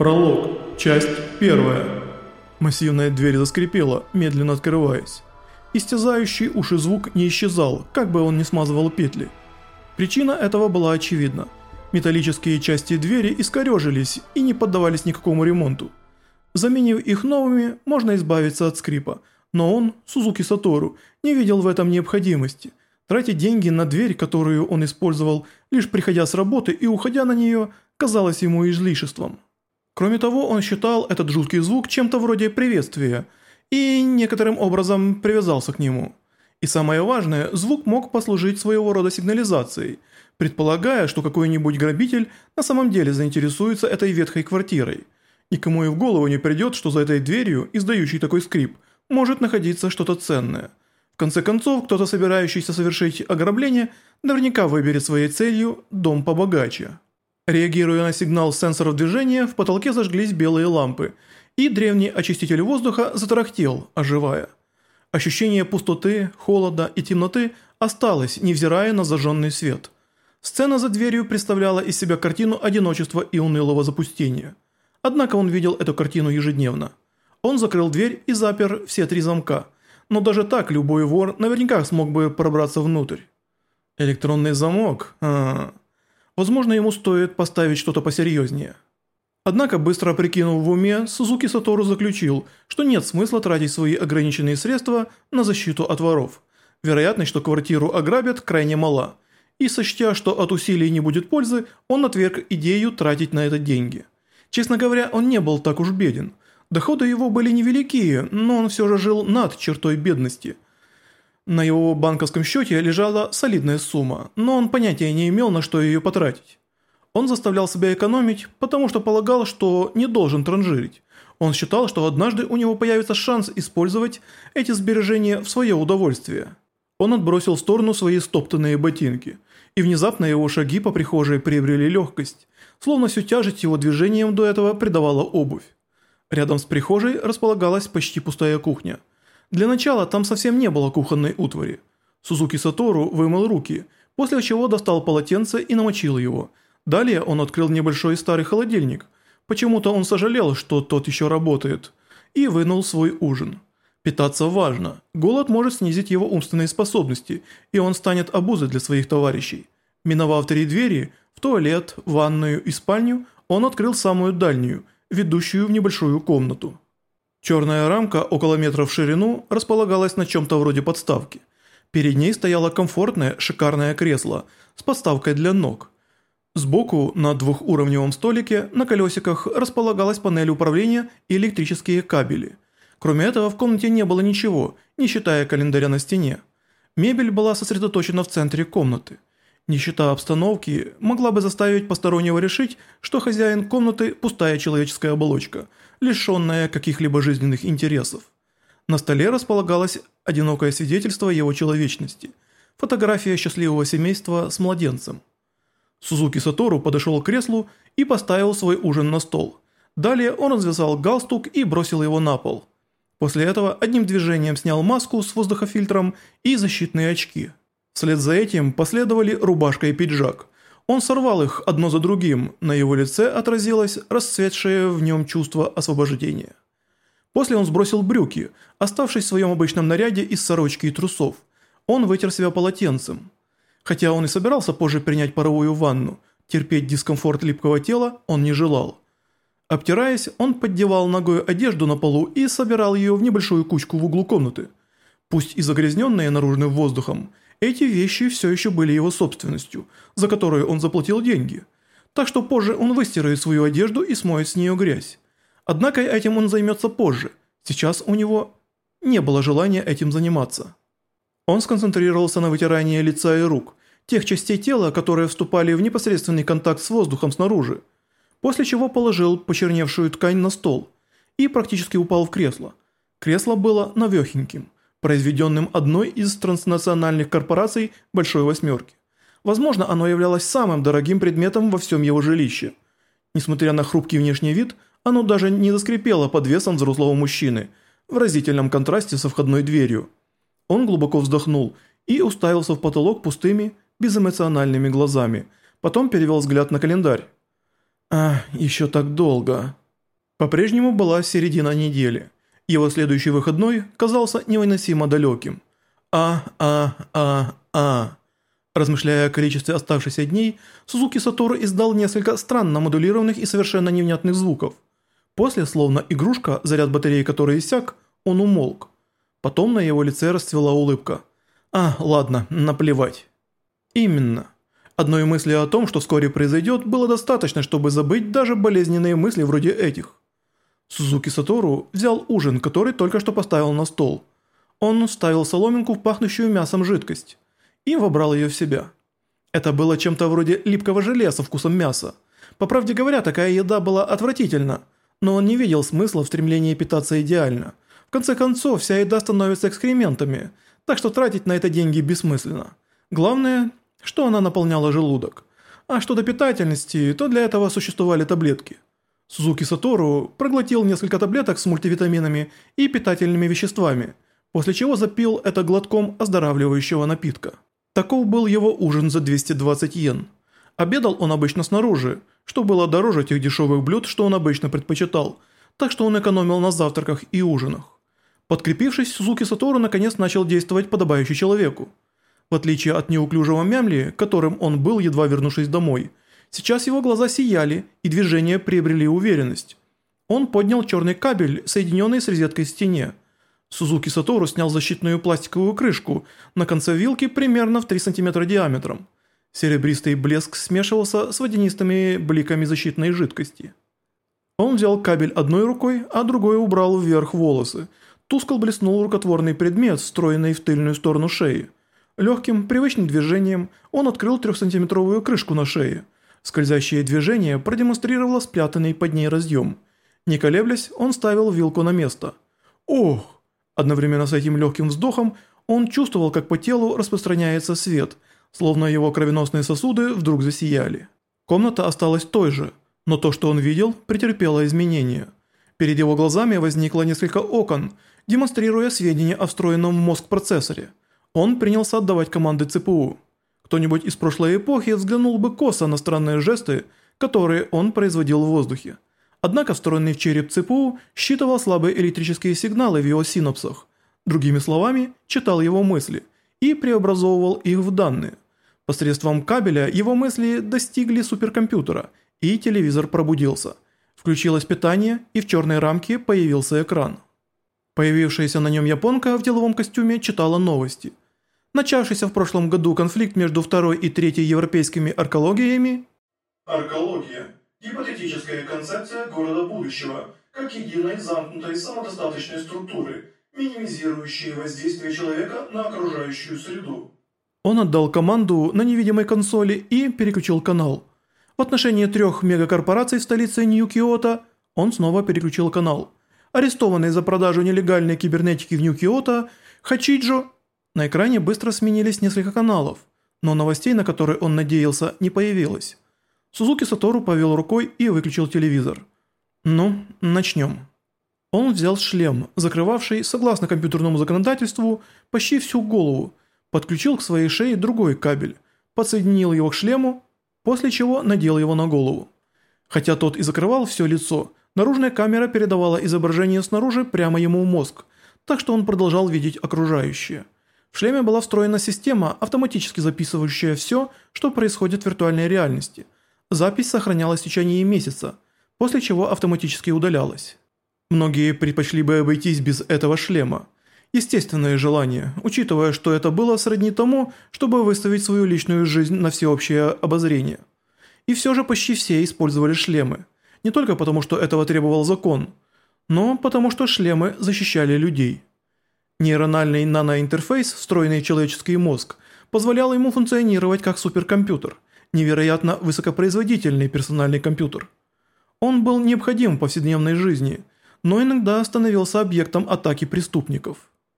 Пролог. Часть первая. Массивная дверь заскрипела, медленно открываясь. Истязающий уши звук не исчезал, как бы он ни смазывал петли. Причина этого была очевидна. Металлические части двери искорежились и не поддавались никакому ремонту. Заменив их новыми, можно избавиться от скрипа, но он, Сузуки Сатору, не видел в этом необходимости. Тратить деньги на дверь, которую он использовал, лишь приходя с работы и уходя на нее, казалось ему излишеством. Кроме того, он считал этот жуткий звук чем-то вроде приветствия и некоторым образом привязался к нему. И самое важное, звук мог послужить своего рода сигнализацией, предполагая, что какой-нибудь грабитель на самом деле заинтересуется этой ветхой квартирой. Никому и в голову не придет, что за этой дверью, издающей такой скрип, может находиться что-то ценное. В конце концов, кто-то, собирающийся совершить ограбление, наверняка выберет своей целью дом побогаче. Реагируя на сигнал сенсоров движения, в потолке зажглись белые лампы, и древний очиститель воздуха затарахтел, оживая. Ощущение пустоты, холода и темноты осталось, невзирая на зажженный свет. Сцена за дверью представляла из себя картину одиночества и унылого запустения. Однако он видел эту картину ежедневно. Он закрыл дверь и запер все три замка, но даже так любой вор наверняка смог бы пробраться внутрь. Электронный замок? А -а -а. Возможно, ему стоит поставить что-то посерьезнее. Однако, быстро прикинув в уме, Сузуки Сатору заключил, что нет смысла тратить свои ограниченные средства на защиту от воров. Вероятность, что квартиру ограбят, крайне мала. И сочтя, что от усилий не будет пользы, он отверг идею тратить на это деньги. Честно говоря, он не был так уж беден. Доходы его были невеликие, но он все же жил над чертой бедности – на его банковском счете лежала солидная сумма, но он понятия не имел, на что ее потратить. Он заставлял себя экономить, потому что полагал, что не должен транжирить. Он считал, что однажды у него появится шанс использовать эти сбережения в свое удовольствие. Он отбросил в сторону свои стоптанные ботинки, и внезапно его шаги по прихожей приобрели легкость, словно всю тяжесть его движением до этого придавала обувь. Рядом с прихожей располагалась почти пустая кухня – для начала там совсем не было кухонной утвари. Сузуки Сатору вымыл руки, после чего достал полотенце и намочил его. Далее он открыл небольшой старый холодильник. Почему-то он сожалел, что тот еще работает. И вынул свой ужин. Питаться важно. Голод может снизить его умственные способности, и он станет обузой для своих товарищей. Миновав три двери, в туалет, ванную и спальню, он открыл самую дальнюю, ведущую в небольшую комнату. Черная рамка около метра в ширину располагалась на чем-то вроде подставки. Перед ней стояло комфортное, шикарное кресло с подставкой для ног. Сбоку на двухуровневом столике на колесиках располагалась панель управления и электрические кабели. Кроме этого в комнате не было ничего, не считая календаря на стене. Мебель была сосредоточена в центре комнаты. Нищета обстановки могла бы заставить постороннего решить, что хозяин комнаты – пустая человеческая оболочка, лишенная каких-либо жизненных интересов. На столе располагалось одинокое свидетельство его человечности – фотография счастливого семейства с младенцем. Сузуки Сатору подошел к креслу и поставил свой ужин на стол. Далее он развязал галстук и бросил его на пол. После этого одним движением снял маску с воздухофильтром и защитные очки – Вслед за этим последовали рубашка и пиджак. Он сорвал их одно за другим, на его лице отразилось расцветшее в нем чувство освобождения. После он сбросил брюки, оставшись в своем обычном наряде из сорочки и трусов. Он вытер себя полотенцем. Хотя он и собирался позже принять паровую ванну, терпеть дискомфорт липкого тела он не желал. Обтираясь, он поддевал ногой одежду на полу и собирал ее в небольшую кучку в углу комнаты. Пусть и загрязненные наружным воздухом, эти вещи все еще были его собственностью, за которую он заплатил деньги. Так что позже он выстирает свою одежду и смоет с нее грязь. Однако этим он займется позже. Сейчас у него не было желания этим заниматься. Он сконцентрировался на вытирании лица и рук, тех частей тела, которые вступали в непосредственный контакт с воздухом снаружи, после чего положил почерневшую ткань на стол и практически упал в кресло. Кресло было навехеньким – произведенным одной из транснациональных корпораций Большой Восьмерки. Возможно, оно являлось самым дорогим предметом во всем его жилище. Несмотря на хрупкий внешний вид, оно даже не заскрипело под весом взрослого мужчины, в разительном контрасте со входной дверью. Он глубоко вздохнул и уставился в потолок пустыми, безэмоциональными глазами, потом перевел взгляд на календарь. «А, еще так долго». По-прежнему была середина недели. Его следующий выходной казался невыносимо далеким. А, а, а, а. Размышляя о количестве оставшихся дней, Сузуки Сатору издал несколько странно модулированных и совершенно невнятных звуков. После, словно игрушка, заряд батареи которой иссяк, он умолк. Потом на его лице расцвела улыбка. «А, ладно, наплевать». Именно. Одной мысли о том, что вскоре произойдет, было достаточно, чтобы забыть даже болезненные мысли вроде этих. Сузуки Сатору взял ужин, который только что поставил на стол. Он вставил соломинку в пахнущую мясом жидкость и вобрал ее в себя. Это было чем-то вроде липкого желе со вкусом мяса. По правде говоря, такая еда была отвратительна, но он не видел смысла в стремлении питаться идеально. В конце концов, вся еда становится экскрементами, так что тратить на это деньги бессмысленно. Главное, что она наполняла желудок. А что до питательности, то для этого существовали таблетки – Сузуки Сатору проглотил несколько таблеток с мультивитаминами и питательными веществами, после чего запил это глотком оздоравливающего напитка. Таков был его ужин за 220 йен. Обедал он обычно снаружи, что было дороже тех дешевых блюд, что он обычно предпочитал, так что он экономил на завтраках и ужинах. Подкрепившись, Сузуки Сатору наконец начал действовать подобающий человеку. В отличие от неуклюжего мямли, которым он был, едва вернувшись домой – Сейчас его глаза сияли, и движения приобрели уверенность. Он поднял черный кабель, соединенный с розеткой в стене. Сузуки Сатору снял защитную пластиковую крышку на конце вилки примерно в 3 см диаметром. Серебристый блеск смешивался с водянистыми бликами защитной жидкости. Он взял кабель одной рукой, а другой убрал вверх волосы. Тускло блеснул рукотворный предмет, встроенный в тыльную сторону шеи. Легким, привычным движением он открыл трехсантиметровую крышку на шее – Скользящее движение продемонстрировало спрятанный под ней разъем. Не колеблясь, он ставил вилку на место. «Ох!» Одновременно с этим легким вздохом он чувствовал, как по телу распространяется свет, словно его кровеносные сосуды вдруг засияли. Комната осталась той же, но то, что он видел, претерпело изменения. Перед его глазами возникло несколько окон, демонстрируя сведения о встроенном в мозг процессоре. Он принялся отдавать команды ЦПУ. Кто-нибудь из прошлой эпохи взглянул бы косо на странные жесты, которые он производил в воздухе. Однако встроенный в череп ЦПУ считывал слабые электрические сигналы в его синапсах, другими словами, читал его мысли и преобразовывал их в данные. Посредством кабеля его мысли достигли суперкомпьютера, и телевизор пробудился. Включилось питание, и в черной рамке появился экран. Появившаяся на нем японка в деловом костюме читала новости – Начавшийся в прошлом году конфликт между второй и третьей европейскими аркологиями Аркология – гипотетическая концепция города будущего, как единой замкнутой самодостаточной структуры, минимизирующей воздействие человека на окружающую среду. Он отдал команду на невидимой консоли и переключил канал. В отношении трех мегакорпораций в столице Нью-Киото он снова переключил канал. Арестованный за продажу нелегальной кибернетики в Нью-Киото, Хачиджо на экране быстро сменились несколько каналов, но новостей, на которые он надеялся, не появилось. Сузуки Сатору повел рукой и выключил телевизор. «Ну, начнем». Он взял шлем, закрывавший, согласно компьютерному законодательству, почти всю голову, подключил к своей шее другой кабель, подсоединил его к шлему, после чего надел его на голову. Хотя тот и закрывал все лицо, наружная камера передавала изображение снаружи прямо ему в мозг, так что он продолжал видеть окружающее – в шлеме была встроена система, автоматически записывающая все, что происходит в виртуальной реальности. Запись сохранялась в течение месяца, после чего автоматически удалялась. Многие предпочли бы обойтись без этого шлема. Естественное желание, учитывая, что это было сродни тому, чтобы выставить свою личную жизнь на всеобщее обозрение. И все же почти все использовали шлемы. Не только потому, что этого требовал закон, но потому, что шлемы защищали людей. Нейрональный наноинтерфейс, встроенный в человеческий мозг, позволял ему функционировать как суперкомпьютер, невероятно высокопроизводительный персональный компьютер. Он был необходим в повседневной жизни, но иногда становился объектом атаки преступников.